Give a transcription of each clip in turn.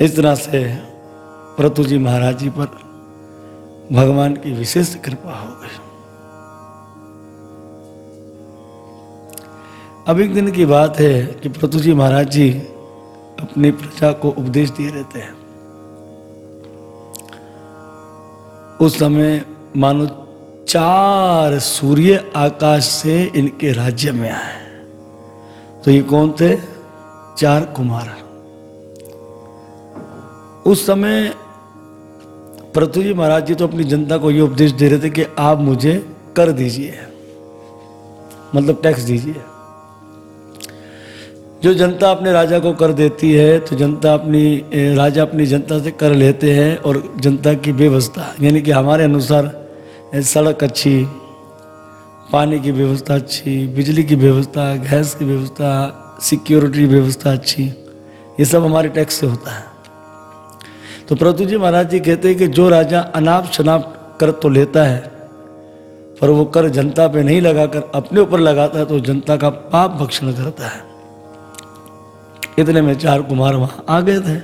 इस तरह से प्रतु जी महाराज जी पर भगवान की विशेष कृपा हो गई। अब एक दिन की बात है कि प्रतु जी महाराज जी अपनी प्रजा को उपदेश दिए रहते हैं। उस समय मानो चार सूर्य आकाश से इनके राज्य में आए। तो ये कौन थे? चार कुमार। उस समय पृथ्वी जी महाराज जी तो अपनी जनता को ये उपदेश दे रहे थे कि आप मुझे कर दीजिए। मतलब टैक्स दीजिए। जो जनता अपने राजा को कर देती है तो जनता अपनी राजा अपनी जनता से कर लेते हैं और जनता की व्यवस्था, यानी कि हमारे अनुसार सड़क अच्छी, पानी की व्यवस्था अच्छी, बिजली की व्यवस्था, गैस की व्यवस्था सिक्योरिटी व्यवस्था अच्छी, ये सब हमारे टैक्स से होता है। तो प्रतु जी महाराज जी कहते हैं कि जो राजा अनाप शनाप कर तो लेता है, पर वो कर जनता पे नहीं लगाकर अपने ऊपर लगाता है तो जनता का पाप भक्षण करता है। इतने में चार कुमार वहाँ आ गए थे।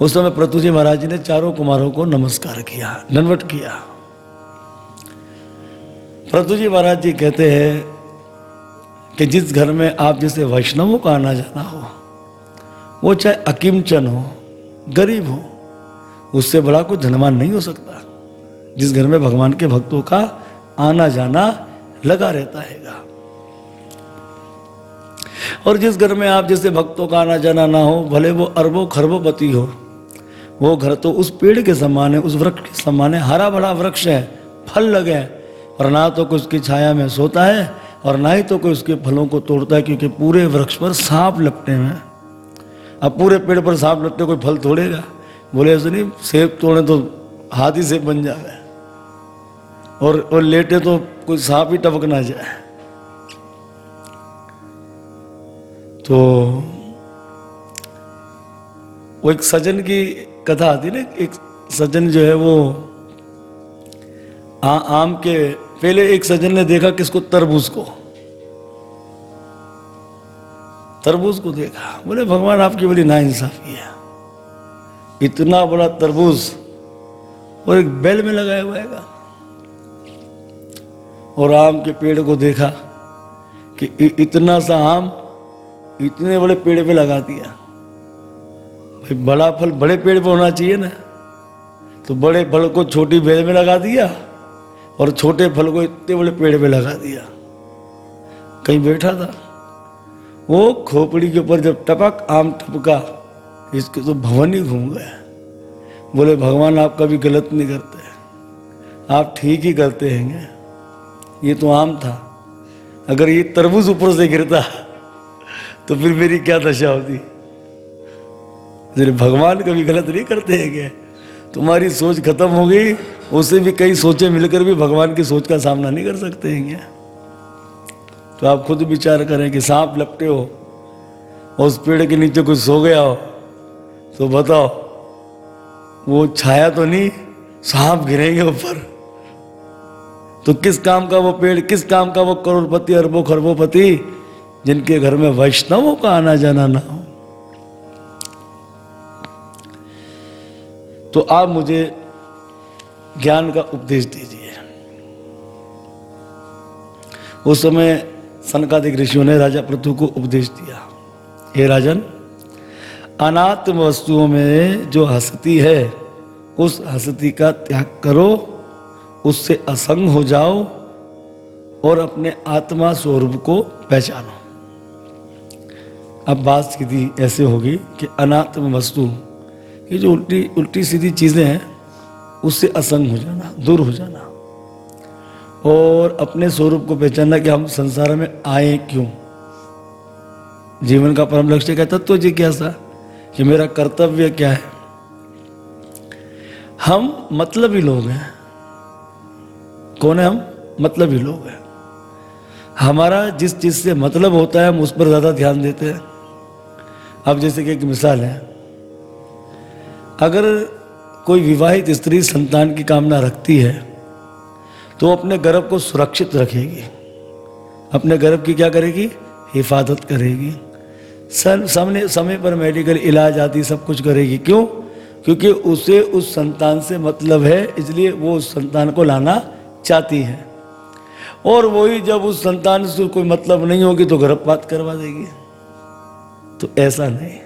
उस समय प्रतु जी महाराज जी ने चारों कुमारों को नमस्कार किया, ननवट किया। प्रतु जी महाराज जी कहते हैं कि जिस घर में आप जैसे वैष्णवों का आना जाना हो, वो चाहे अकिमचन हो गरीब हो, उससे बड़ा कोई धनवान नहीं हो सकता। जिस घर में भगवान के भक्तों का आना जाना लगा रहता है और जिस घर में आप जैसे भक्तों का आना जाना ना हो, भले वो अरबों खरबोपति हो, वो घर तो उस पेड़ के समान है, उस वृक्ष के समान है, हरा भरा वृक्ष है, फल लगे और ना तो कोई उसकी छाया में सोता है, और ना ही तो कोई उसके फलों को तोड़ता है, क्योंकि पूरे वृक्ष पर सांप लपटे हुए अब पूरे पेड़ पर सांप लपटे कोई फल तोड़ेगा? बोले ऐसे नहीं सेब तोड़े तो हाथ ही सेब बन जाए और, और लेटे तो कोई सांप ही टपक ना जाए। तो वो एक सजन की कथा आती ना एक सजन जो है वो आ, आम के पहले एक सजन ने देखा किसको तरबूज को। तरबूज को देखा। बोले, भगवान, आपकी बड़ी नाइंसाफी है। इतना बड़ा तरबूज और एक बेल में लगाया हुआ और आम के पेड़ को देखा कि इतना सा आम इतने बड़े पेड़ पे लगा दिया। भाई, बड़ा फल बड़े पेड़ पे होना चाहिए ना। तो बड़े फल को छोटी बेल में लगा दिया और छोटे फल को इतने बड़े पेड़ पे लगा दिया। कहीं बैठा था? वो खोपड़ी के ऊपर जब टपक, आम टपका, इसके तो भवन ही घूम गया बोले, भगवान, आप कभी गलत नहीं करते। आप ठीक ही करते हैं ये तो आम था। अगर ये तरबूज ऊपर से गिरता तो फिर मेरी क्या दशा होती? जरे भगवान कभी गलत नहीं करते हैं क्या तुम्हारी सोच खत्म हो गई। उससे भी कई सोचें मिलकर भी भगवान की सोच का सामना नहीं कर सकते हैं क्या तो आप खुद विचार करें कि सांप लपटे हो और उस पेड़ के नीचे कुछ सो गया हो तो बताओ, वो छाया तो नहीं, सांप गिरेंगे ऊपर। तो किस काम का वो पेड़, किस काम का वो करोड़पति, अरबों खरबोपति, जिनके घर में वैष्णवों का आना जाना ना हो? तो आप मुझे ज्ञान का उपदेश दीजिए। उस समय सनकादिक ऋषियों ने राजा पृथु को उपदेश दिया। हे राजन अनात्म वस्तुओं में जो हस्ती है, उस हस्ती का त्याग करो, उससे असंग हो जाओ और अपने आत्मा स्वरूप को पहचानो। अब बात स्थिति ऐसे होगी कि अनात्म वस्तु, ये जो उल्टी उल्टी सीधी चीज़ें हैं, उससे असंग हो जाना, दूर हो जाना। और अपने स्वरूप को पहचानना कि हम संसार में आए क्यों? जीवन का परम लक्ष्य क्या तत्व जी जिज्ञासा कि मेरा कर्तव्य क्या है? हम मतलब ही लोग हैं। कौन है हम? मतलब ही लोग हैं। हमारा जिस चीज़ से मतलब होता है, हम उस पर ज़्यादा ध्यान देते हैं। अब जैसे कि एक मिसाल है। अगर कोई विवाहित स्त्री संतान की कामना रखती है तो अपने गर्भ को सुरक्षित रखेगी। अपने गर्भ की क्या करेगी? हिफाजत करेगी। सन समय समय पर मेडिकल इलाज आदि सब कुछ करेगी। क्यों? क्योंकि उसे उस संतान से मतलब है, इसलिए वो उस संतान को लाना चाहती है। और वही जब उस संतान से कोई मतलब नहीं होगी तो गर्भपात करवा देगी। तो ऐसा नहीं।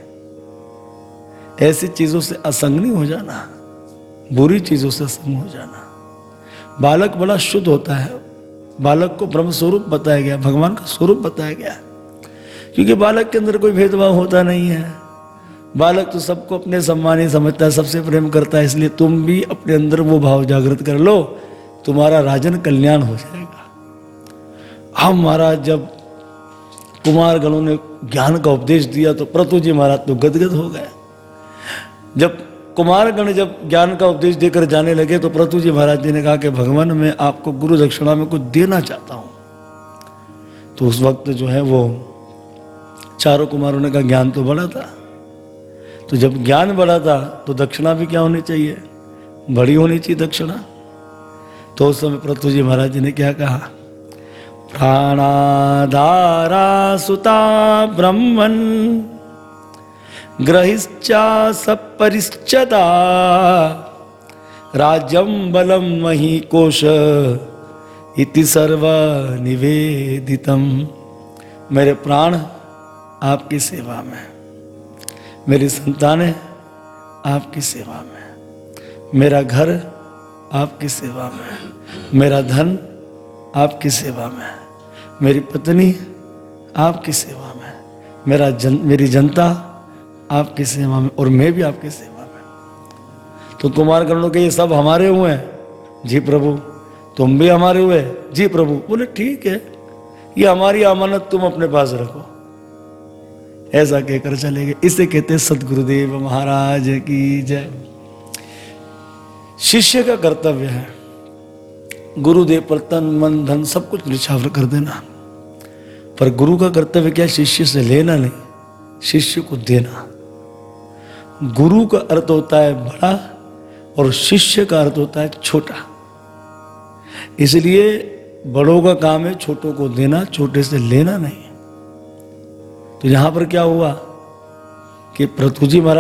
ऐसी चीज़ों से असंग नहीं हो जाना। बुरी चीज़ों से असंग हो जाना। बालक बड़ा शुद्ध होता है। बालक को ब्रह्म स्वरूप बताया गया, भगवान का स्वरूप बताया गया। क्योंकि बालक के अंदर कोई भेदभाव होता नहीं है। बालक तो सबको अपने सम्मान ही समझता है, सबसे प्रेम करता है, इसलिए तुम भी अपने अंदर वो भाव जागृत कर लो, तुम्हारा राजन कल्याण हो जाएगा। हम महाराज, जब कुमार गणों ने ज्ञान का उपदेश दिया तो प्रतु जी महाराज तो गदगद हो गए। जब कुमारगण जब ज्ञान का उपदेश देकर जाने लगे तो प्रतु जी महाराज जी ने कहा कि भगवान, मैं आपको गुरु दक्षिणा में कुछ देना चाहता हूँ। तो उस वक्त जो है वो चारों कुमारों ने कहा, ज्ञान तो बड़ा था। तो जब ज्ञान बड़ा था तो दक्षिणा भी क्या होनी चाहिए? बड़ी होनी चाहिए दक्षिणा। तो उस समय प्रतु जी महाराज जी ने क्या कहा, प्राणाधारा सुता ब्रह्मन ग्रहिश्चा सपरिश्चता। राज्यम बलम मही कोश इति सर्व निवेदितम मेरे प्राण आपकी सेवा में। मेरी संतानें आपकी सेवा में। मेरा घर आपकी सेवा में। मेरा धन आपकी सेवा में। मेरी पत्नी आपकी सेवा में। मेरा जन, मेरी जनता आपकी सेवा में और मैं भी आपकी सेवा में। तो कुमार कर्णों के ये सब हमारे हुए हैं। जी प्रभु, तुम भी हमारे हुए जी प्रभु, बोले, ठीक है। ये हमारी अमानत तुम अपने पास रखो। ऐसा कहकर चले गए। इसे कहते सदगुरुदेव महाराज की जय। शिष्य का कर्तव्य है, गुरुदेव पर तन, मन, धन सब कुछ निछावर कर देना। पर गुरु का कर्तव्य क्या? शिष्य से लेना नहीं, शिष्य को देना। गुरु का अर्थ होता है बड़ा और शिष्य का अर्थ होता है छोटा। इसलिए बड़ों का काम है छोटों को देना, छोटे से लेना नहीं। तो यहाँ पर क्या हुआ कि पृथ्वी जी महाराज